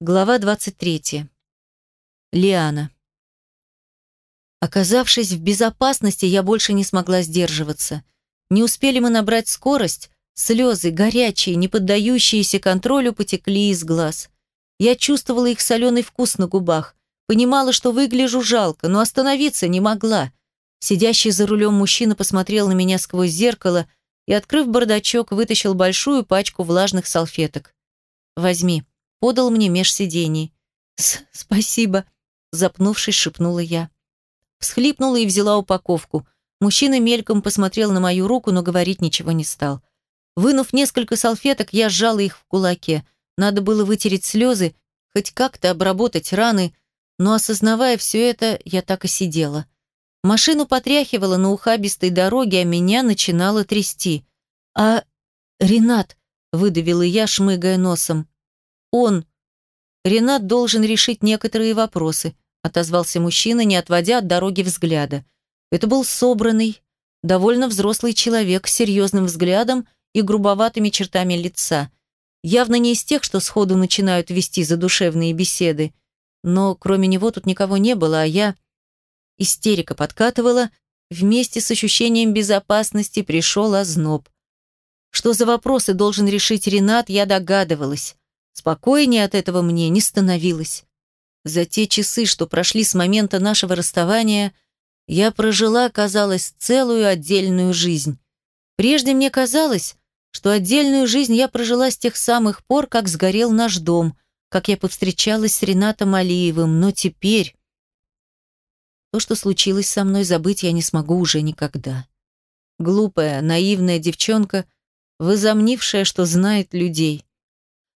Глава 23. Лиана. Оказавшись в безопасности, я больше не смогла сдерживаться. Не успели мы набрать скорость, слезы, горячие, не поддающиеся контролю, потекли из глаз. Я чувствовала их соленый вкус на губах, понимала, что выгляжу жалко, но остановиться не могла. Сидящий за рулем мужчина посмотрел на меня сквозь зеркало и, открыв бардачок, вытащил большую пачку влажных салфеток. «Возьми», подал мне меж сидений. «Спасибо», – запнувшись, шепнула я. Всхлипнула и взяла упаковку. Мужчина мельком посмотрел на мою руку, но говорить ничего не стал. Вынув несколько салфеток, я сжала их в кулаке. Надо было вытереть слезы, хоть как-то обработать раны, но, осознавая все это, я так и сидела. Машину потряхивала на ухабистой дороге, а меня начинало трясти. «А... Ренат!» – выдавила я, шмыгая носом. Он. Ренат должен решить некоторые вопросы, отозвался мужчина, не отводя от дороги взгляда. Это был собранный, довольно взрослый человек с серьезным взглядом и грубоватыми чертами лица. Явно не из тех, что сходу начинают вести задушевные беседы. Но кроме него тут никого не было, а я... Истерика подкатывала, вместе с ощущением безопасности пришел озноб. Что за вопросы должен решить Ренат, я догадывалась. Спокойнее от этого мне не становилось. За те часы, что прошли с момента нашего расставания, я прожила, казалось, целую отдельную жизнь. Прежде мне казалось, что отдельную жизнь я прожила с тех самых пор, как сгорел наш дом, как я повстречалась с Ренатом Алиевым, но теперь... То, что случилось со мной, забыть я не смогу уже никогда. Глупая, наивная девчонка, возомнившая, что знает людей.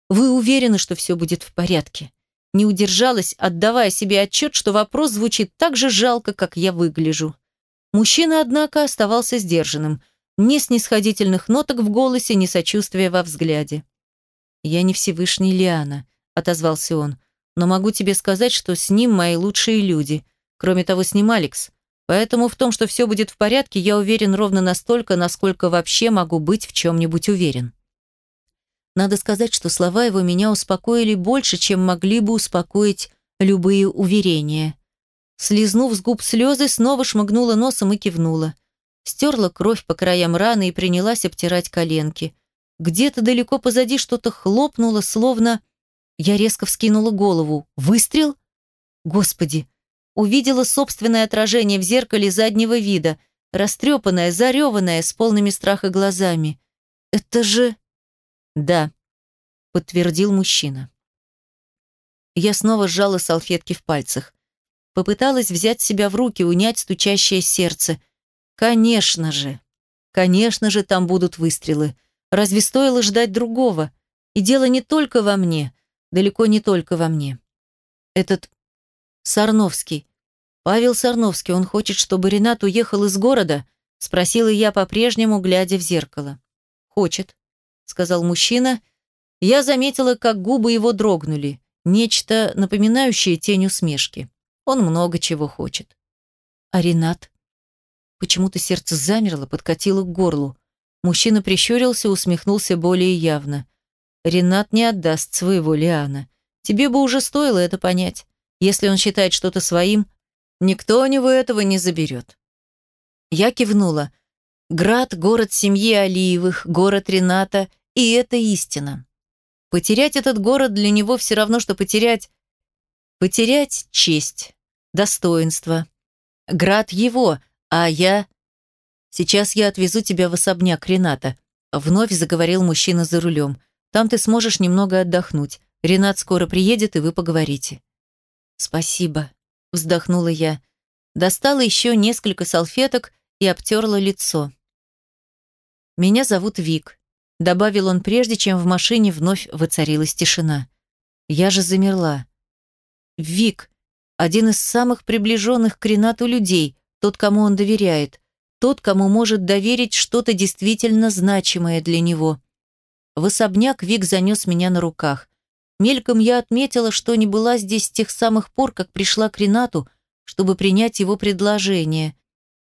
Вы уверены, что все будет в порядке? Не удержалась, отдавая себе отчет, что вопрос звучит так же жалко, как я выгляжу. Мужчина, однако, оставался сдержанным. Ни снисходительных ноток в голосе, ни сочувствия во взгляде. «Я не Всевышний Лиана», — отозвался он. «Но могу тебе сказать, что с ним мои лучшие люди. Кроме того, с ним Алекс. Поэтому в том, что все будет в порядке, я уверен ровно настолько, насколько вообще могу быть в чем-нибудь уверен». Надо сказать, что слова его меня успокоили больше, чем могли бы успокоить любые уверения. Слизнув с губ слезы, снова шмыгнула носом и кивнула. Стерла кровь по краям раны и принялась обтирать коленки. Где-то далеко позади что-то хлопнуло, словно... Я резко вскинула голову. Выстрел? Господи! Увидела собственное отражение в зеркале заднего вида, растрепанное, зареванное, с полными страха глазами. Это же... «Да», — подтвердил мужчина. Я снова сжала салфетки в пальцах. Попыталась взять себя в руки, унять стучащее сердце. Конечно же, конечно же, там будут выстрелы. Разве стоило ждать другого? И дело не только во мне, далеко не только во мне. Этот Сарновский, Павел Сарновский, он хочет, чтобы Ренат уехал из города? Спросила я по-прежнему, глядя в зеркало. Хочет сказал мужчина. Я заметила, как губы его дрогнули. Нечто, напоминающее тень усмешки. Он много чего хочет. А Ренат? Почему-то сердце замерло, подкатило к горлу. Мужчина прищурился, усмехнулся более явно. Ренат не отдаст своего Лиана. Тебе бы уже стоило это понять. Если он считает что-то своим, никто у него этого не заберет. Я кивнула. Град – город семьи Алиевых, город Рената и это истина. Потерять этот город для него все равно, что потерять... Потерять честь, достоинство. Град его, а я... Сейчас я отвезу тебя в особняк Рената. Вновь заговорил мужчина за рулем. Там ты сможешь немного отдохнуть. Ренат скоро приедет, и вы поговорите. Спасибо, вздохнула я. Достала еще несколько салфеток и обтерла лицо. Меня зовут Вик добавил он прежде, чем в машине вновь воцарилась тишина. Я же замерла. Вик, один из самых приближенных к Ренату людей, тот, кому он доверяет, тот, кому может доверить что-то действительно значимое для него. В особняк Вик занес меня на руках. Мельком я отметила, что не была здесь с тех самых пор, как пришла к Ренату, чтобы принять его предложение.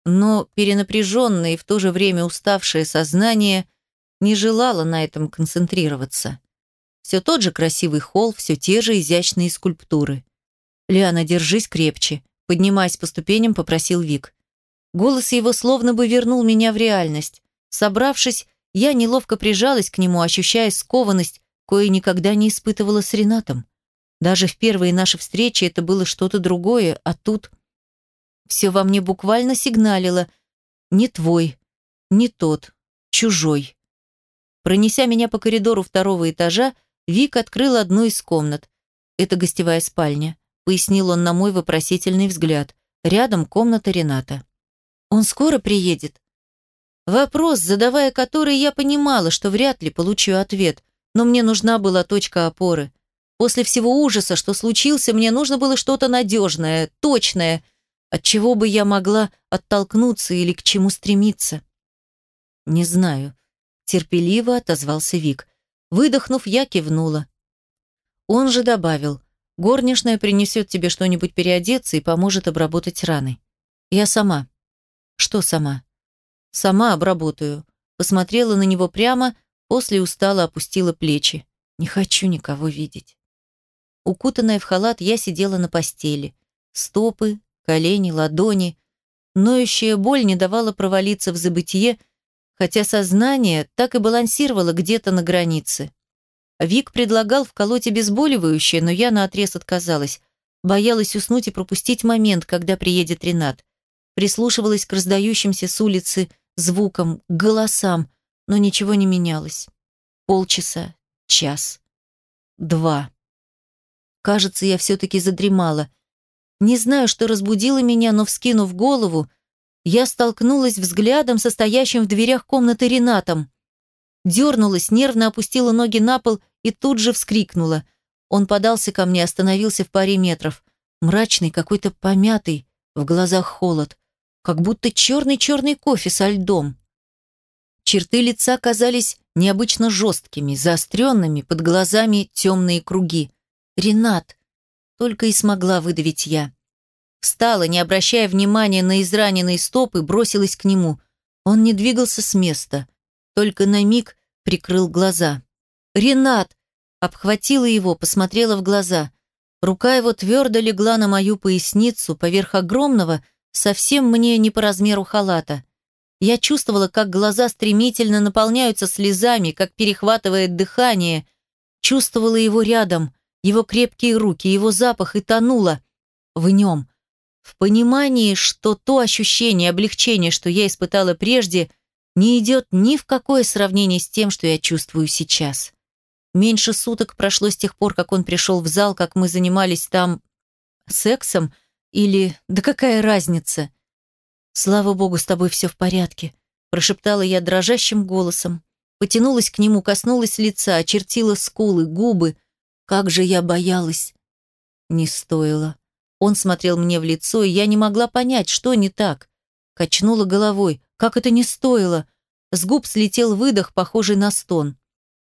Но перенапряженное и в то же время уставшее сознание – не желала на этом концентрироваться. Все тот же красивый холл, все те же изящные скульптуры. «Лиана, держись крепче», — поднимаясь по ступеням, попросил Вик. Голос его словно бы вернул меня в реальность. Собравшись, я неловко прижалась к нему, ощущая скованность, кое никогда не испытывала с Ренатом. Даже в первые наши встречи это было что-то другое, а тут... Все во мне буквально сигналило. Не твой, не тот, чужой. Пронеся меня по коридору второго этажа, Вик открыл одну из комнат. Это гостевая спальня, пояснил он на мой вопросительный взгляд. Рядом комната Рената. Он скоро приедет? Вопрос, задавая который, я понимала, что вряд ли получу ответ, но мне нужна была точка опоры. После всего ужаса, что случился, мне нужно было что-то надежное, точное, от чего бы я могла оттолкнуться или к чему стремиться. Не знаю. Терпеливо отозвался Вик. Выдохнув, я кивнула. Он же добавил, горничная принесет тебе что-нибудь переодеться и поможет обработать раны. Я сама. Что сама? Сама обработаю. Посмотрела на него прямо, после устало опустила плечи. Не хочу никого видеть. Укутанная в халат, я сидела на постели. Стопы, колени, ладони. Ноющая боль не давала провалиться в забытие, хотя сознание так и балансировало где-то на границе. Вик предлагал вколоть обезболивающее, но я наотрез отказалась. Боялась уснуть и пропустить момент, когда приедет Ренат. Прислушивалась к раздающимся с улицы звукам, голосам, но ничего не менялось. Полчаса, час, два. Кажется, я все-таки задремала. Не знаю, что разбудило меня, но, вскинув голову, я столкнулась взглядом со стоящим в дверях комнаты Ренатом. Дернулась, нервно опустила ноги на пол и тут же вскрикнула. Он подался ко мне, остановился в паре метров. Мрачный, какой-то помятый, в глазах холод. Как будто черный-черный кофе со льдом. Черты лица казались необычно жесткими, заостренными, под глазами темные круги. «Ренат!» — только и смогла выдавить я. Встала, не обращая внимания на израненные стопы, бросилась к нему. Он не двигался с места, только на миг прикрыл глаза. «Ренат!» Обхватила его, посмотрела в глаза. Рука его твердо легла на мою поясницу, поверх огромного, совсем мне не по размеру халата. Я чувствовала, как глаза стремительно наполняются слезами, как перехватывает дыхание. Чувствовала его рядом, его крепкие руки, его запах и тонула в нем, в понимании, что то ощущение облегчения, что я испытала прежде, не идет ни в какое сравнение с тем, что я чувствую сейчас. Меньше суток прошло с тех пор, как он пришел в зал, как мы занимались там сексом, или... Да какая разница? Слава богу, с тобой все в порядке, прошептала я дрожащим голосом. Потянулась к нему, коснулась лица, очертила скулы, губы. Как же я боялась. Не стоило. Он смотрел мне в лицо, и я не могла понять, что не так. Качнула головой. Как это не стоило? С губ слетел выдох, похожий на стон.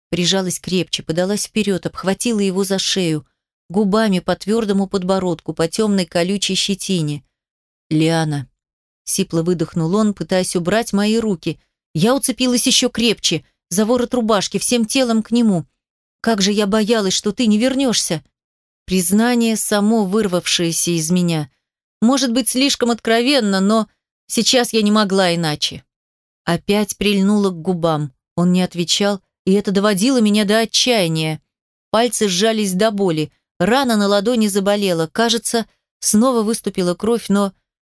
Прижалась крепче, подалась вперед, обхватила его за шею, губами по твердому подбородку, по темной колючей щетине. «Лиана», — сипло выдохнул он, пытаясь убрать мои руки. Я уцепилась еще крепче, за ворот рубашки, всем телом к нему. «Как же я боялась, что ты не вернешься!» Признание, само вырвавшееся из меня. Может быть, слишком откровенно, но сейчас я не могла иначе. Опять прильнула к губам. Он не отвечал, и это доводило меня до отчаяния. Пальцы сжались до боли, рана на ладони заболела. Кажется, снова выступила кровь, но...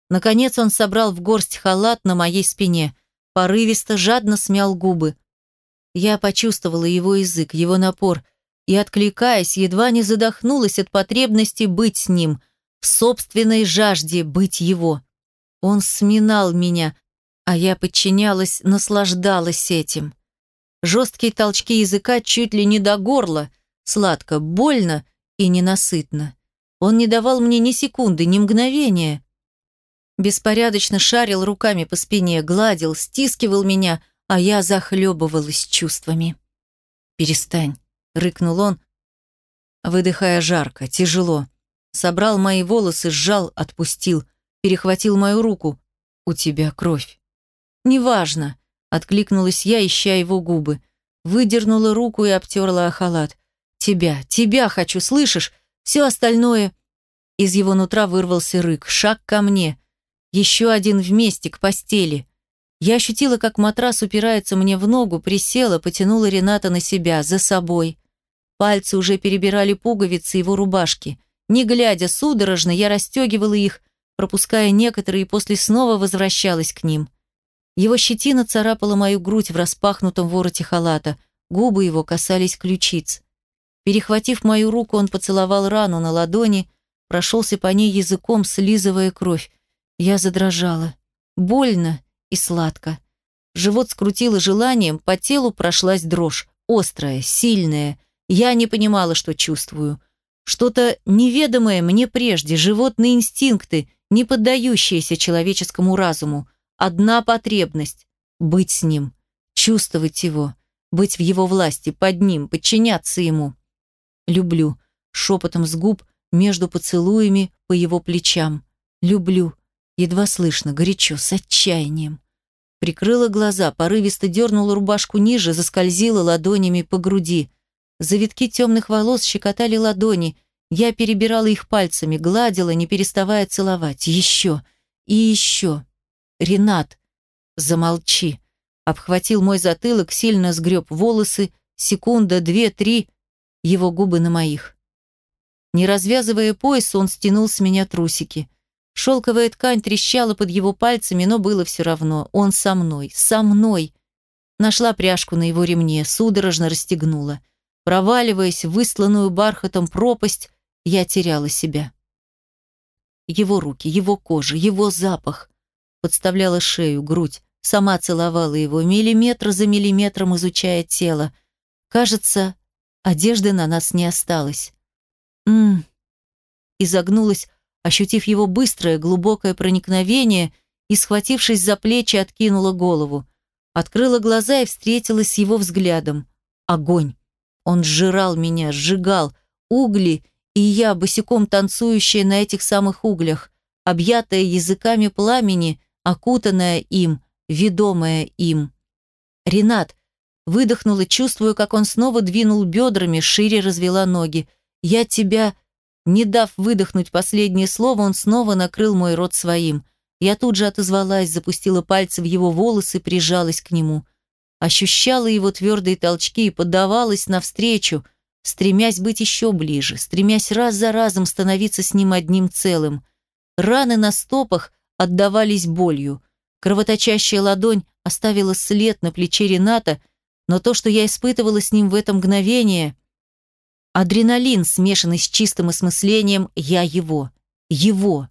Наконец он собрал в горсть халат на моей спине. Порывисто, жадно смял губы. Я почувствовала его язык, его напор, и, откликаясь, едва не задохнулась от потребности быть с ним, в собственной жажде быть его. Он сминал меня, а я подчинялась, наслаждалась этим. Жесткие толчки языка чуть ли не до горла, сладко, больно и ненасытно. Он не давал мне ни секунды, ни мгновения. Беспорядочно шарил руками по спине, гладил, стискивал меня, а я захлебывалась чувствами. «Перестань», — рыкнул он, выдыхая жарко, тяжело. Собрал мои волосы, сжал, отпустил, перехватил мою руку. «У тебя кровь». «Неважно», — откликнулась я, ища его губы. Выдернула руку и обтерла о халат. Тебя, тебя хочу, слышишь? Все остальное...» Из его нутра вырвался рык. Шаг ко мне. Еще один вместе, к постели. Я ощутила, как матрас упирается мне в ногу, присела, потянула Рената на себя, за собой. Пальцы уже перебирали пуговицы его рубашки. Не глядя судорожно, я расстегивала их, пропуская некоторые, и после снова возвращалась к ним. Его щетина царапала мою грудь в распахнутом вороте халата, губы его касались ключиц. Перехватив мою руку, он поцеловал рану на ладони, прошелся по ней языком, слизывая кровь. Я задрожала. Больно и сладко. Живот скрутило желанием, по телу прошлась дрожь, острая, сильная. Я не понимала, что чувствую. Что-то неведомое мне прежде, животные инстинкты, не поддающиеся человеческому разуму. Одна потребность – быть с ним, чувствовать его, быть в его власти, под ним, подчиняться ему. Люблю, шепотом с губ, между поцелуями по его плечам. Люблю, едва слышно, горячо, с отчаянием. Прикрыла глаза, порывисто дернула рубашку ниже, заскользила ладонями по груди. Завитки темных волос щекотали ладони. Я перебирала их пальцами, гладила, не переставая целовать. Еще и еще. Ренат, замолчи. Обхватил мой затылок, сильно сгреб волосы. Секунда, две, три. Его губы на моих. Не развязывая пояс, он стянул с меня трусики. Шелковая ткань трещала под его пальцами, но было все равно. Он со мной, со мной. Нашла пряжку на его ремне, судорожно расстегнула. Проваливаясь в высланную бархатом пропасть, я теряла себя. Его руки, его кожа, его запах подставляла шею, грудь, сама целовала его, миллиметр за миллиметром изучая тело. Кажется, одежды на нас не осталось. Мм. Изогнулась, ощутив его быстрое, глубокое проникновение и, схватившись за плечи, откинула голову. Открыла глаза и встретилась с его взглядом. Огонь. Он сжирал меня, сжигал. Угли, и я, босиком танцующая на этих самых углях, объятая языками пламени, окутанная им, ведомая им. Ренат выдохнула, чувствуя, как он снова двинул бедрами, шире развела ноги. «Я тебя...» Не дав выдохнуть последнее слово, он снова накрыл мой рот своим. Я тут же отозвалась, запустила пальцы в его волосы, прижалась к нему. Ощущала его твердые толчки и поддавалась навстречу, стремясь быть еще ближе, стремясь раз за разом становиться с ним одним целым. Раны на стопах отдавались болью. Кровоточащая ладонь оставила след на плече Рената, но то, что я испытывала с ним в это мгновение, адреналин, смешанный с чистым осмыслением, я его, его.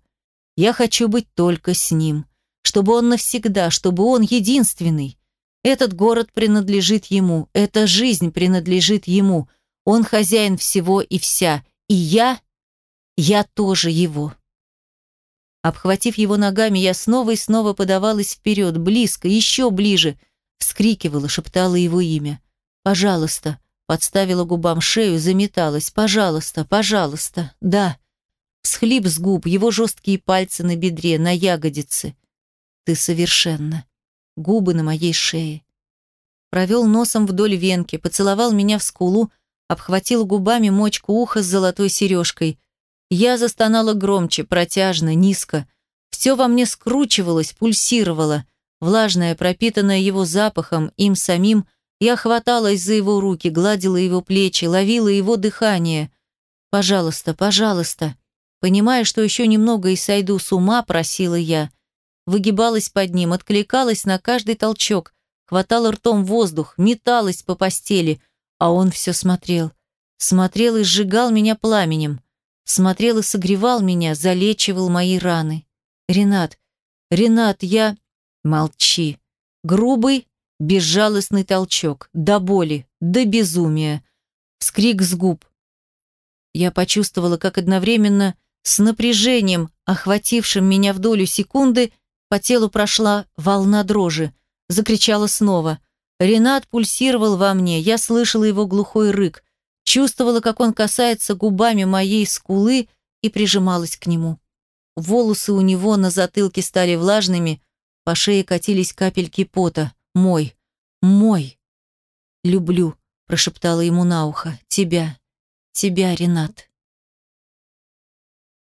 Я хочу быть только с ним, чтобы он навсегда, чтобы он единственный. Этот город принадлежит ему, эта жизнь принадлежит ему. Он хозяин всего и вся, и я, я тоже его. Обхватив его ногами, я снова и снова подавалась вперед, близко, еще ближе. Вскрикивала, шептала его имя. «Пожалуйста», подставила губам шею, заметалась. «Пожалуйста, пожалуйста, да». Схлип с губ, его жесткие пальцы на бедре, на ягодице. «Ты совершенно». Губы на моей шее. Провел носом вдоль венки, поцеловал меня в скулу, обхватил губами мочку уха с золотой сережкой – я застонала громче, протяжно, низко. Все во мне скручивалось, пульсировало. Влажное, пропитанное его запахом, им самим, я хваталась за его руки, гладила его плечи, ловила его дыхание. «Пожалуйста, пожалуйста». Понимая, что еще немного и сойду с ума, просила я. Выгибалась под ним, откликалась на каждый толчок, хватала ртом воздух, металась по постели, а он все смотрел. Смотрел и сжигал меня пламенем смотрел и согревал меня, залечивал мои раны. Ренат, Ренат, я... Молчи. Грубый, безжалостный толчок, до боли, до безумия. Вскрик с губ. Я почувствовала, как одновременно с напряжением, охватившим меня в долю секунды, по телу прошла волна дрожи. Закричала снова. Ренат пульсировал во мне, я слышала его глухой рык. Чувствовала, как он касается губами моей скулы и прижималась к нему. Волосы у него на затылке стали влажными, по шее катились капельки пота. Мой, мой. «Люблю», – прошептала ему на ухо, – «тебя, тебя, Ренат.